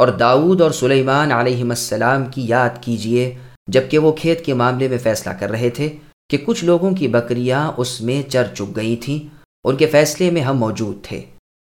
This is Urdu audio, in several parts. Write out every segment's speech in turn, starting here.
اور داود اور سلیمان علیہ السلام کی یاد کیجیے، جبکہ وہ کھیت کے معاملے میں فیصلہ کر رہے تھے کہ کچھ لوگوں کی بکریاں اس میں چر چک گئی تھیں، ان کے فیصلے میں ہم موجود تھے۔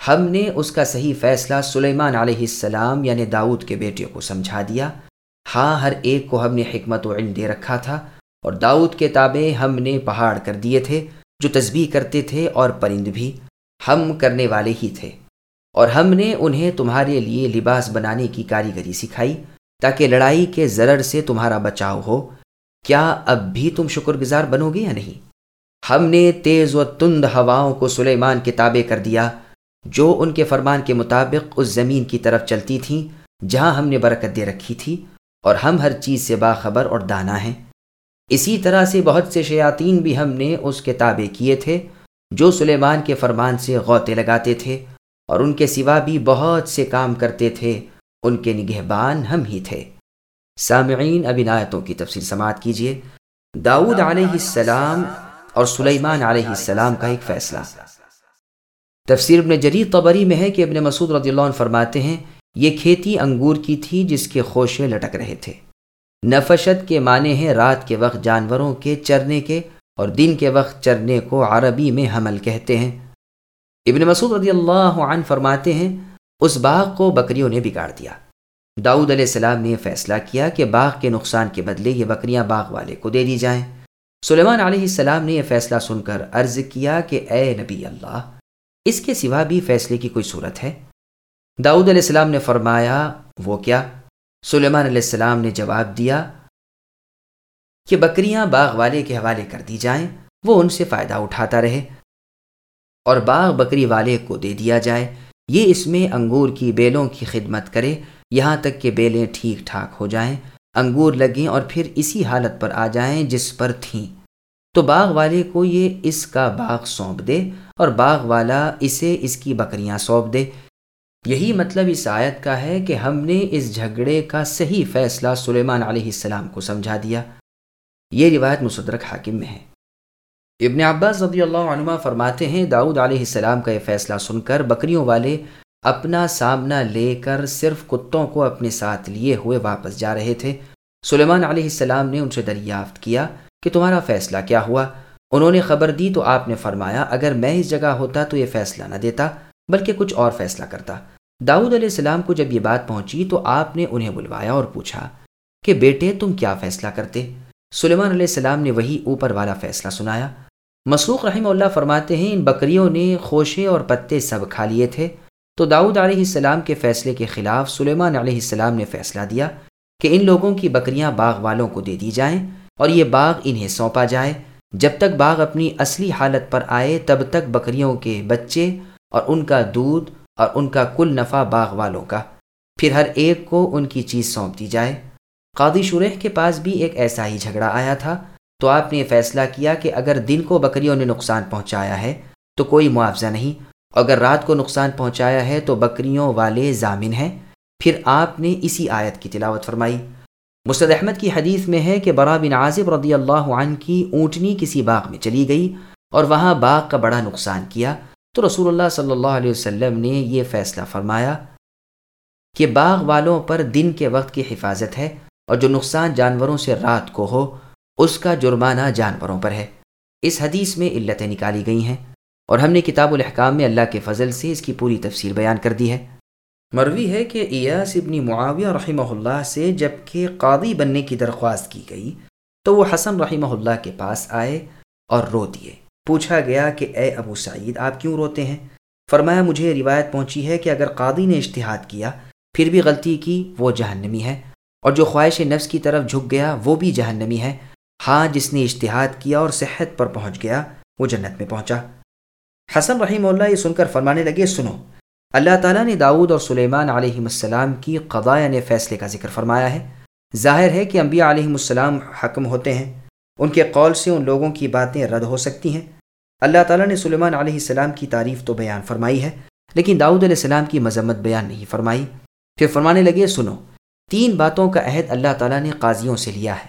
ہم نے اس کا صحیح فیصلہ سلیمان علیہ السلام یعنی داؤد کے بیٹے کو سمجھا دیا۔ ہاں ہر ایک کو ہم نے حکمت و علم دے رکھا تھا اور داؤد کے تابع ہم نے پہاڑ کر دیے تھے، جو تسبیح کرتے تھے اور پرند بھی، ہم کرنے والے ہی تھے۔ اور ہم نے انہیں تمہارے لیے لباس بنانے کی کاریگری سکھائی تاکہ لڑائی کے ضرر سے تمہارا بچاؤ ہو۔ کیا اب بھی تم شکر گزار بنو گے یا نہیں؟ ہم نے تیز و تند ہواؤں کو سلیمان کے تابع کر دیا، جو ان کے فرمان کے مطابق اس زمین کی طرف چلتی تھیں، جہاں ہم نے برکت دے رکھی تھی اور ہم ہر چیز سے باخبر اور دانا ہیں۔ اسی طرح سے بہت سے شیاطین بھی ہم نے اس کے تابع کیے تھے، جو سلیمان کے فرمان سے غوطے لگاتے تھے۔ اور ان کے سوا بھی بہت سے کام کرتے تھے، ان کے نگہبان ہم ہی تھے۔ سامعین، اب آیتوں کی تفصیل سماعت کیجیے۔ داود علیہ السلام اور سلیمان علیہ السلام کا ایک فیصلہ۔ تفسیر ابن جریر طبری میں ہے کہ ابن مسعود رضی اللہ عنہ فرماتے ہیں، یہ کھیتی انگور کی تھی جس کے خوشے لٹک رہے تھے۔ نفشت کے معنی ہیں رات کے وقت جانوروں کے چرنے کے اور دن کے وقت چرنے کو عربی میں حمل کہتے ہیں۔ ابن مسعود رضی اللہ عنہ فرماتے ہیں، اس باغ کو بکریوں نے بگاڑ دیا۔ داؤد علیہ السلام نے فیصلہ کیا کہ باغ کے نقصان کے بدلے یہ بکریاں باغ والے کو دے دی جائیں۔ سلیمان علیہ السلام نے یہ فیصلہ سن کر عرض کیا کہ، اے نبی اللہ، اس کے سوا بھی فیصلے کی کوئی صورت ہے؟ داؤد علیہ السلام نے فرمایا، وہ کیا؟ سلیمان علیہ السلام نے جواب دیا کہ بکریاں باغ والے کے حوالے کر دی جائیں، وہ ان سے فائدہ اٹھاتا رہے۔ اور باغ بکری والے کو دے دیا جائے۔ یہ اس میں انگور کی بیلوں کی خدمت کرے۔ یہاں تک کہ بیلیں ٹھیک ٹھاک ہو جائیں۔ انگور لگیں اور پھر اسی حالت پر آ جائیں جس پر تھیں۔ تو باغ والے کو یہ اس کا باغ سونپ دے اور باغ والا اسے اس کی بکریاں سونپ دے۔ یہی مطلب اس آیت کا ہے کہ ہم نے اس جھگڑے کا صحیح فیصلہ سلیمان علیہ السلام کو سمجھا دیا۔ یہ روایت مصدرک حاکم میں ہے۔ ابن عباس رضی اللہ عنہ فرماتے ہیں، داؤد علیہ السلام کا یہ فیصلہ سن کر بکریوں والے اپنا سامنا لے کر صرف کتوں کو اپنے ساتھ لیے ہوئے واپس جا رہے تھے۔ سلیمان علیہ السلام نے ان سے دریافت کیا کہ تمہارا فیصلہ کیا ہوا۔ انہوں نے خبر دی تو آپ نے فرمایا، اگر میں اس جگہ ہوتا تو یہ فیصلہ نہ دیتا، بلکہ کچھ اور فیصلہ کرتا۔ داؤد علیہ السلام کو جب یہ بات پہنچی تو آپ نے انہیں بلوایا اور پوچھا کہ بیٹے تم کیا فیصلہ کرتے؟ سلیمان علیہ السلام نے وہی اوپر والا فیصلہ سنایا۔ مسروق رحمہ اللہ فرماتے ہیں، ان بکریوں نے خوشے اور پتے سب کھا لیے تھے۔ تو داؤد علیہ السلام کے فیصلے کے خلاف سلیمان علیہ السلام نے فیصلہ دیا کہ ان لوگوں کی بکریاں باغ والوں کو دے دی جائیں اور یہ باغ انہیں سونپا جائے۔ جب تک باغ اپنی اصلی حالت پر آئے، تب تک بکریوں کے بچے اور ان کا دودھ اور ان کا کل نفع باغ والوں کا۔ پھر ہر ایک کو ان کی چیز سونپ دی جائے۔ قاضی شریح کے پاس بھی ایک ایسا ہی جھگڑا آیا تھا۔ تو آپ نے فیصلہ کیا کہ اگر دن کو بکریوں نے نقصان پہنچایا ہے، تو کوئی معاوضہ نہیں۔ اگر رات کو نقصان پہنچایا ہے، تو بکریوں والے ضامن ہیں۔ پھر آپ نے اسی آیت کی تلاوت فرمائی۔ مستد احمد کی حدیث میں ہے کہ برا بن عازب رضی اللہ عنہ کی اونٹنی کسی باغ میں چلی گئی اور وہاں باغ کا بڑا نقصان کیا۔ تو رسول اللہ صلی اللہ علیہ وسلم نے یہ فیصلہ فرمایا کہ باغ والوں پر دن کے وقت کی حفاظت ہے۔ اور جو نقصان جانوروں سے رات کو ہو، اس کا جرمانہ جانوروں پر ہے۔ اس حدیث میں علتیں نکالی گئی ہیں اور ہم نے کتاب الحکام میں اللہ کے فضل سے اس کی پوری تفصیل بیان کر دی ہے۔ مروی ہے کہ ایاس ابن معاویہ رحمہ اللہ سے جبکہ قاضی بننے کی درخواست کی گئی، تو وہ حسن رحمہ اللہ کے پاس آئے اور رو دیے۔ پوچھا گیا کہ، اے ابو سعید، آپ کیوں روتے ہیں؟ فرمایا، مجھے روایت پہنچی ہے کہ اگر قاضی نے اشتہاد کیا، پھر بھی غلطی کی، وہ جہنمی ہے۔ اور جو خواہش نفس کی طرف جھک گیا، وہ بھی جہنمی ہے۔ ہاں جس نے اشتہاد کیا اور صحت پر پہنچ گیا، وہ جنت میں پہنچا۔ حسن رحیم اللہ یہ سن کر فرمانے لگے، سنو۔ اللہ تعالیٰ نے داود اور سلیمان علیہ السلام کی قضاء نے فیصلے کا ذکر فرمایا ہے۔ ظاہر ہے کہ انبیاء علیہ السلام حکم ہوتے ہیں۔ ان کے قول سے ان لوگوں کی باتیں رد ہو سکتی ہیں۔ اللہ تعالیٰ نے سلیمان علیہ السلام کی تعریف تو بیان فرمائی ہے، لیکن داؤد علیہ السلام کی مذمت بیان نہیں فرمائی۔ پھر فرمانے لگے، سنو۔ تین باتوں کا عہد اللہ تعالیٰ نے قاضیوں سے لیا ہے۔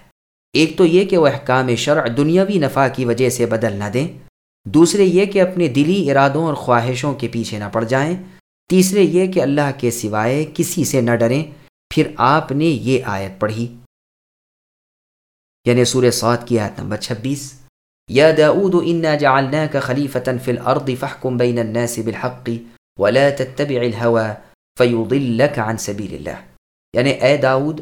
ایک تو یہ کہ وہ احکام شرع دنیاوی نفع کی وجہ سے بدل نہ دیں۔ دوسرے یہ کہ اپنے دلی ارادوں اور خواہشوں کے پیچھے نہ پڑ جائیں۔ تیسرے یہ کہ اللہ کے سوائے کسی سے نہ ڈریں۔ پھر آپ نے یہ آیت پڑھی۔ یعنی سور سعود کی آیت نمبر چھبیس۔ یا داود انا جعلناك خلیفة في الارض فحكم بین الناس بالحق ولا تتبع الهوى فيضلك عن سبيل الله یعنی اے داود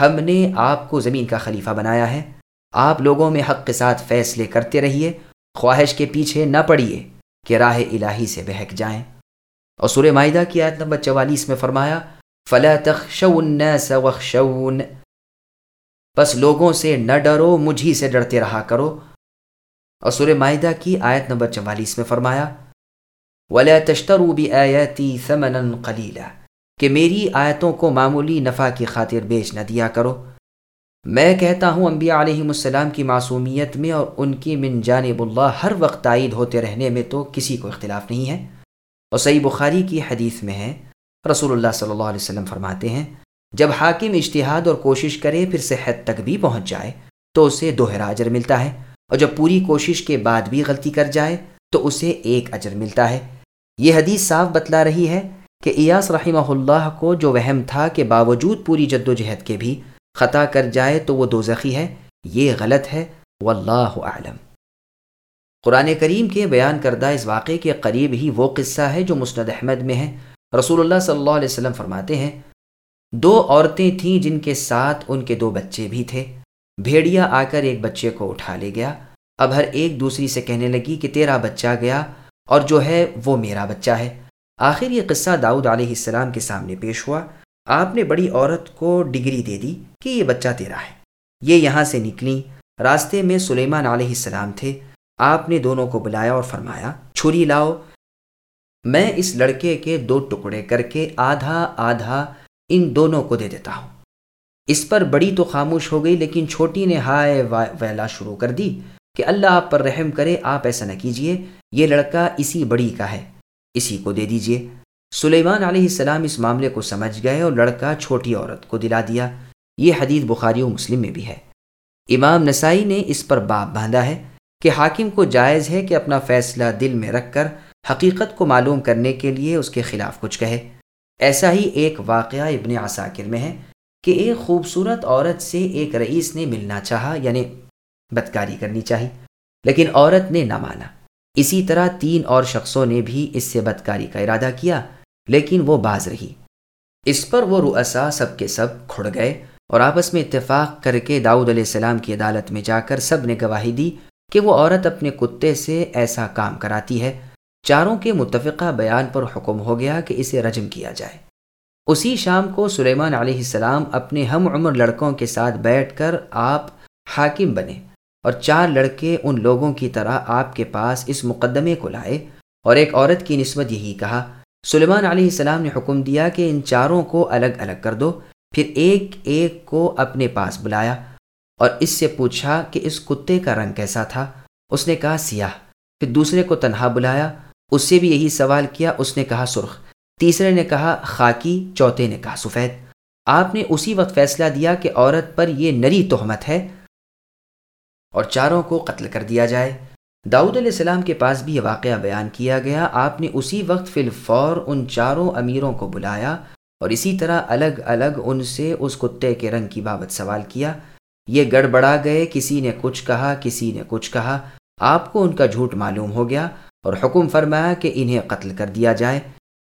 ہم نے آپ کو زمین کا خلیفہ بنایا ہے۔ آپ لوگوں میں حق کے ساتھ فیصلے کرتے رہیے، خواہش کے پیچھے نہ پڑیے کہ راہ الہی سے بہک جائیں۔ اور سورہ معاہدہ کی آیت نمبر چوالیس میں فرمایا، فلا الناس وخشون بس لوگوں سے نہ ڈرو مجھی سے ڈرتے رہا کرو۔ اور سورہ معاہدہ کی آیت نمبر چوالیس میں فرمایا، ولا تشتروا بآياتي ثمنا قليلا۔ کہ میری آیتوں کو معمولی نفع کی خاطر بیچ نہ دیا کرو۔ میں کہتا ہوں، انبیاء علیہ السلام کی معصومیت میں اور ان کی من جانب اللہ ہر وقت تائید ہوتے رہنے میں تو کسی کو اختلاف نہیں ہے۔ اور صحیح بخاری کی حدیث میں ہے، رسول اللہ صلی اللہ علیہ وسلم فرماتے ہیں، جب حاکم اشتہاد اور کوشش کرے پھر صحت تک بھی پہنچ جائے تو اسے دوہرا اجر ملتا ہے۔ اور جب پوری کوشش کے بعد بھی غلطی کر جائے تو اسے ایک اجر ملتا ہے۔ یہ حدیث صاف بتلا رہی ہے کہ ایاس رحمہ اللہ کو جو وہم تھا کہ باوجود پوری جد و جہد کے بھی خطا کر جائے تو وہ دوزخی ہے، یہ غلط ہے، واللہ اعلم۔ قرآن کریم کے بیان کردہ اس واقعے کے قریب ہی وہ قصہ ہے جو مسند احمد میں ہے۔ رسول اللہ صلی اللہ علیہ وسلم فرماتے ہیں، دو عورتیں تھیں جن کے ساتھ ان کے دو بچے بھی تھے۔ بھیڑیا آ کر ایک بچے کو اٹھا لے گیا۔ اب ہر ایک دوسری سے کہنے لگی کہ تیرا بچہ گیا اور جو ہے وہ میرا بچہ ہے۔ آخر یہ قصہ داؤد علیہ السلام کے سامنے پیش ہوا۔ آپ نے بڑی عورت کو ڈگری دے دی کہ یہ بچہ تیرا ہے۔ یہ یہاں سے نکلی راستے میں سلیمان علیہ السلام تھے۔ آپ نے دونوں کو بلایا اور فرمایا، چھری لاؤ۔ میں اس لڑکے کے دو ٹکڑے کر کے آدھا آدھا ان دونوں کو دے دیتا ہوں۔ اس پر بڑی تو خاموش ہو گئی، لیکن چھوٹی نے ہائے ویلا شروع کر دی کہ اللہ آپ پر رحم کرے، آپ ایسا نہ کیجیے۔ یہ لڑکا اسی بڑی کا ہے۔ اسی کو دے دیجیے۔ سلیمان علیہ السلام اس معاملے کو سمجھ گئے اور لڑکا چھوٹی عورت کو دلا دیا۔ یہ حدیث بخاری و مسلم میں بھی ہے۔ امام نسائی نے اس پر باپ باندھا ہے کہ حاکم کو جائز ہے کہ اپنا فیصلہ دل میں رکھ کر حقیقت کو معلوم کرنے کے لیے اس کے خلاف کچھ کہے۔ ایسا ہی ایک واقعہ ابن عساکر میں ہے کہ ایک خوبصورت عورت سے ایک رئیس نے ملنا چاہا یعنی بدکاری کرنی چاہی، لیکن عورت نے نہ مانا۔ اسی طرح تین اور شخصوں نے بھی اس سے بدکاری کا ارادہ کیا، لیکن وہ باز رہی۔ اس پر وہ رؤسا سب کے سب کھڑ گئے اور آپس میں اتفاق کر کے داؤد علیہ السلام کی عدالت میں جا کر سب نے گواہی دی کہ وہ عورت اپنے کتے سے ایسا کام کراتی ہے۔ چاروں کے متفقہ بیان پر حکم ہو گیا کہ اسے رجم کیا جائے۔ اسی شام کو سلیمان علیہ السلام اپنے ہم عمر لڑکوں کے ساتھ بیٹھ کر آپ حاکم بنے۔ اور چار لڑکے ان لوگوں کی طرح آپ کے پاس اس مقدمے کو لائے اور ایک عورت کی نسبت یہی کہا، سلیمان علیہ السلام نے حکم دیا کہ ان چاروں کو الگ الگ کر دو، پھر ایک ایک کو اپنے پاس بلایا اور اس سے پوچھا کہ اس کتے کا رنگ کیسا تھا؟ اس نے کہا، سیاہ۔ پھر دوسرے کو تنہا بلایا، اس سے بھی یہی سوال کیا، اس نے کہا، سرخ۔ تیسرے نے کہا، خاکی۔ چوتھے نے کہا، سفید۔ آپ نے اسی وقت فیصلہ دیا کہ عورت پر یہ نری تہمت ہے۔ اور چاروں کو قتل کر دیا جائے۔ داؤد علیہ السلام کے پاس بھی یہ واقعہ بیان کیا گیا۔ آپ نے اسی وقت فی الفور ان چاروں امیروں کو بلایا اور اسی طرح الگ الگ ان سے اس کتے کے رنگ کی بابت سوال کیا۔ یہ گڑبڑا گئے، کسی نے کچھ کہا، کسی نے کچھ کہا۔ آپ کو ان کا جھوٹ معلوم ہو گیا اور حکم فرمایا کہ انہیں قتل کر دیا جائے۔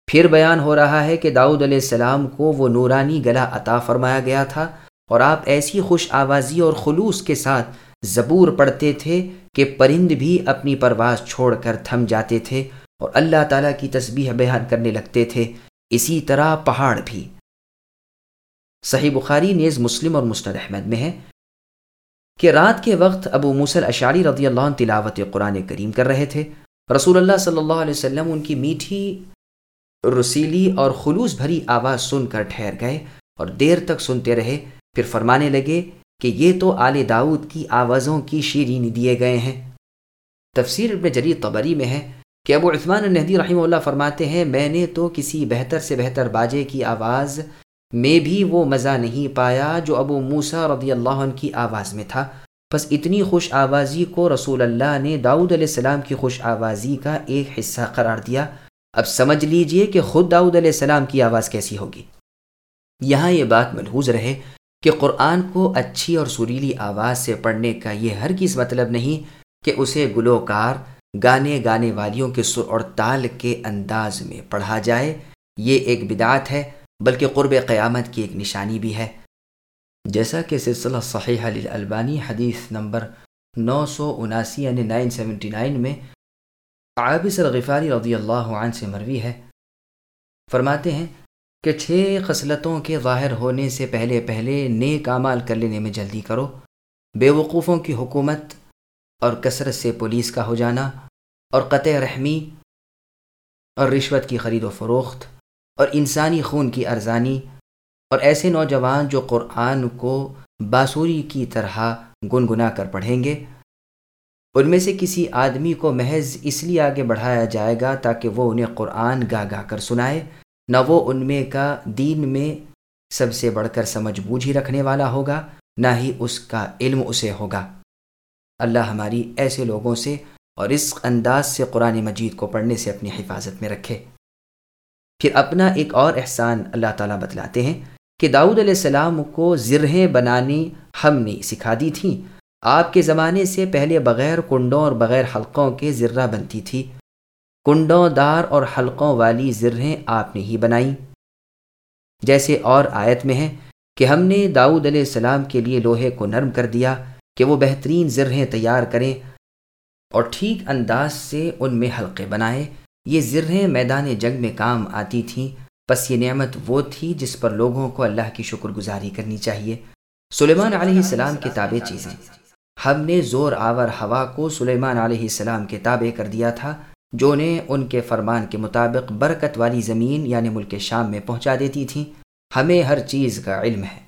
پھر بیان ہو رہا ہے کہ داؤد علیہ السلام کو وہ نورانی گلا عطا فرمایا گیا تھا اور آپ ایسی خوش آوازی اور خلوص کے ساتھ زبور پڑھتے تھے کہ پرند بھی اپنی پرواز چھوڑ کر تھم جاتے تھے اور اللہ تعالیٰ کی تسبیح بیان کرنے لگتے تھے۔ اسی طرح پہاڑ بھی۔ صحیح بخاری نیز مسلم اور مستد احمد میں ہے کہ رات کے وقت ابو موسل اشاری رضی اللہ عنہ تلاوت قرآن کریم کر رہے تھے۔ رسول اللہ صلی اللہ علیہ وسلم ان کی میٹھی، رسیلی اور خلوص بھری آواز سن کر ٹھہر گئے اور دیر تک سنتے رہے۔ پھر فرمانے لگے کہ یہ تو آل داود کی آوازوں کی شیرین دیے گئے ہیں۔ تفسیر ابن جریر طبری میں ہے کہ ابو عثمان النحدی رحمہ اللہ فرماتے ہیں، میں نے تو کسی بہتر سے بہتر باجے کی آواز میں بھی وہ مزہ نہیں پایا جو ابو موسا رضی اللہ عنہ کی آواز میں تھا۔ بس اتنی خوش آوازی کو رسول اللہ نے داؤد علیہ السلام کی خوش آوازی کا ایک حصہ قرار دیا۔ اب سمجھ لیجیے کہ خود داؤد علیہ السلام کی آواز کیسی ہوگی۔ یہاں یہ بات ملحوظ رہے۔ کہ قرآن کو اچھی اور سریلی آواز سے پڑھنے کا یہ ہر کس مطلب نہیں کہ اسے گلوکار، گانے گانے والیوں کے سر اور تال کے انداز میں پڑھا جائے۔ یہ ایک بدعت ہے، بلکہ قرب قیامت کی ایک نشانی بھی ہے۔ جیسا کہ سلسلہ صحیح البانی حدیث نمبر نو سو اناسی یعنی نائن سیونٹی نائن میں عابس الغفاری رضی اللہ عنہ سے مروی ہے۔ فرماتے ہیں کہ چھ خصلتوں کے ظاہر ہونے سے پہلے پہلے نیک اعمال کر لینے میں جلدی کرو۔ بے وقوفوں کی حکومت اور کثرت سے پولیس کا ہو جانا اور قطع رحمی اور رشوت کی خرید و فروخت اور انسانی خون کی ارزانی اور ایسے نوجوان جو قرآن کو باسوری کی طرح گنگنا کر پڑھیں گے۔ ان میں سے کسی آدمی کو محض اس لیے آگے بڑھایا جائے گا تاکہ وہ انہیں قرآن گا گا کر سنائے۔ نہ وہ ان میں کا دین میں سب سے بڑھ کر سمجھ بوجھ ہی رکھنے والا ہوگا، نہ ہی اس کا علم اسے ہوگا۔ اللہ ہماری ایسے لوگوں سے اور اس انداز سے قرآن مجید کو پڑھنے سے اپنی حفاظت میں رکھے۔ پھر اپنا ایک اور احسان اللہ تعالیٰ بتلاتے ہیں کہ داؤد علیہ السلام کو زرہیں بنانی ہم نے سکھا دی تھیں۔ آپ کے زمانے سے پہلے بغیر کنڈوں اور بغیر حلقوں کے ذرہ بنتی تھی۔ کنڈوں دار اور حلقوں والی زرہیں آپ نے ہی بنائیں جیسے اور آیت میں ہے کہ ہم نے داؤد علیہ السلام کے لیے لوہے کو نرم کر دیا کہ وہ بہترین زرہیں تیار کریں اور ٹھیک انداز سے ان میں حلقے بنائے۔ یہ زرہیں میدان جنگ میں کام آتی تھیں۔ پس یہ نعمت وہ تھی جس پر لوگوں کو اللہ کی شکر گزاری کرنی چاہیے۔ سلیمان علیہ السلام کے تابع چیزیں۔ ہم نے زور آور ہوا کو سلیمان علیہ السلام کے تابع کر دیا تھا۔ جو نے ان کے فرمان کے مطابق برکت والی زمین یعنی ملک شام میں پہنچا دیتی تھیں، ہمیں ہر چیز کا علم ہے۔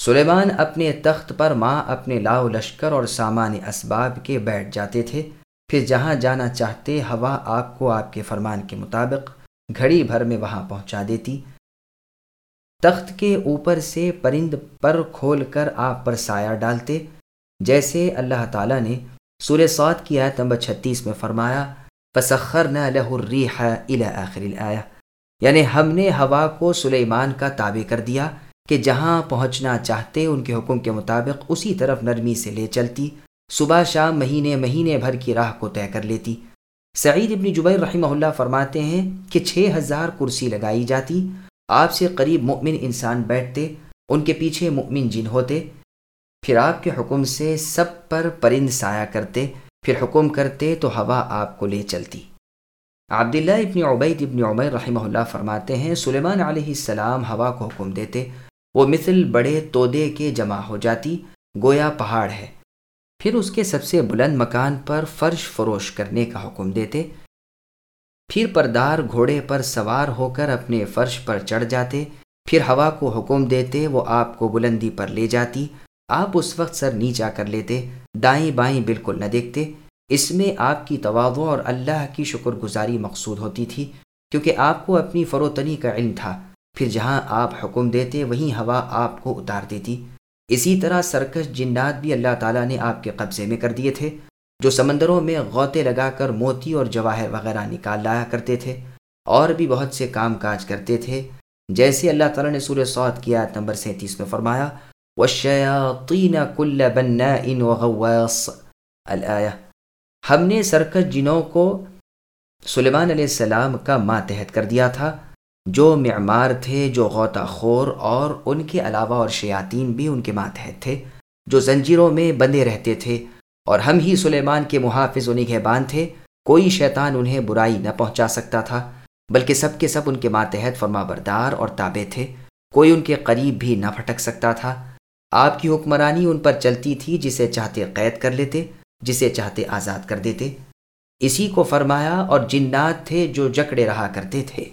سلیمان اپنے تخت پر ماں اپنے لاؤ لشکر اور سامان اسباب کے بیٹھ جاتے تھے۔ پھر جہاں جانا چاہتے، ہوا آپ کو آپ کے فرمان کے مطابق گھڑی بھر میں وہاں پہنچا دیتی۔ تخت کے اوپر سے پرند پر کھول کر آپ پر سایہ ڈالتے۔ جیسے اللہ تعالیٰ نے سورہ سعود کی آیت نمبر چھتیس میں فرمایا فسخرنا له الريح الى آخر الآية یعنی ہم نے ہوا کو سلیمان کا تابع کر دیا کہ جہاں پہنچنا چاہتے، ان کے حکم کے مطابق اسی طرف نرمی سے لے چلتی، صبح شام مہینے مہینے بھر کی راہ کو طے کر لیتی۔ سعید ابن جبیر رحمہ اللہ فرماتے ہیں کہ چھ ہزار کرسی لگائی جاتی، آپ سے قریب مؤمن انسان بیٹھتے، ان کے پیچھے مؤمن جن ہوتے۔ پھر آپ کے حکم سے سب پر پرند سایہ کرتے۔ پھر حکم کرتے تو ہوا آپ کو لے چلتی۔ عبداللہ ابن عبید ابن عمر رحمہ اللہ فرماتے ہیں، سلیمان علیہ السلام ہوا کو حکم دیتے، وہ مثل بڑے تودے کے جمع ہو جاتی، گویا پہاڑ ہے۔ پھر اس کے سب سے بلند مکان پر فرش فروش کرنے کا حکم دیتے، پھر پردار گھوڑے پر سوار ہو کر اپنے فرش پر چڑھ جاتے، پھر ہوا کو حکم دیتے، وہ آپ کو بلندی پر لے جاتی۔ آپ اس وقت سر نیچا کر لیتے، دائیں بائیں بالکل نہ دیکھتے۔ اس میں آپ کی توازو اور اللہ کی شکر گزاری مقصود ہوتی تھی، کیونکہ آپ کو اپنی فروتنی کا علم تھا۔ پھر جہاں آپ حکم دیتے، وہیں ہوا آپ کو اتار دیتی۔ اسی طرح سرکش جنات بھی اللہ تعالیٰ نے آپ کے قبضے میں کر دیے تھے، جو سمندروں میں غوطے لگا کر موتی اور جواہر وغیرہ نکال لایا کرتے تھے۔ اور بھی بہت سے کام کاج کرتے تھے۔ جیسے اللہ تعالیٰ نے سورہ سعود کیا نمبر سینتیس میں فرمایا والشياطين كل بناء وغواص۔ الآية ہم نے سرکش جنوں کو سلیمان علیہ السلام کا ماتحت کر دیا تھا۔ جو معمار تھے، جو غوطہ خور، اور ان کے علاوہ اور شیاطین بھی ان کے ماتحت تھے، جو زنجیروں میں بندے رہتے تھے۔ اور ہم ہی سلیمان کے محافظ و نگہبان تھے۔ کوئی شیطان انہیں برائی نہ پہنچا سکتا تھا، بلکہ سب کے سب ان کے ماتحت فرما بردار اور تابع تھے۔ کوئی ان کے قریب بھی نہ پھٹک سکتا تھا۔ آپ کی حکمرانی ان پر چلتی تھی جسے چاہتے قید کر لیتے، جسے چاہتے آزاد کر دیتے۔ اسی کو فرمایا اور جنات تھے جو جکڑے رہا کرتے تھے۔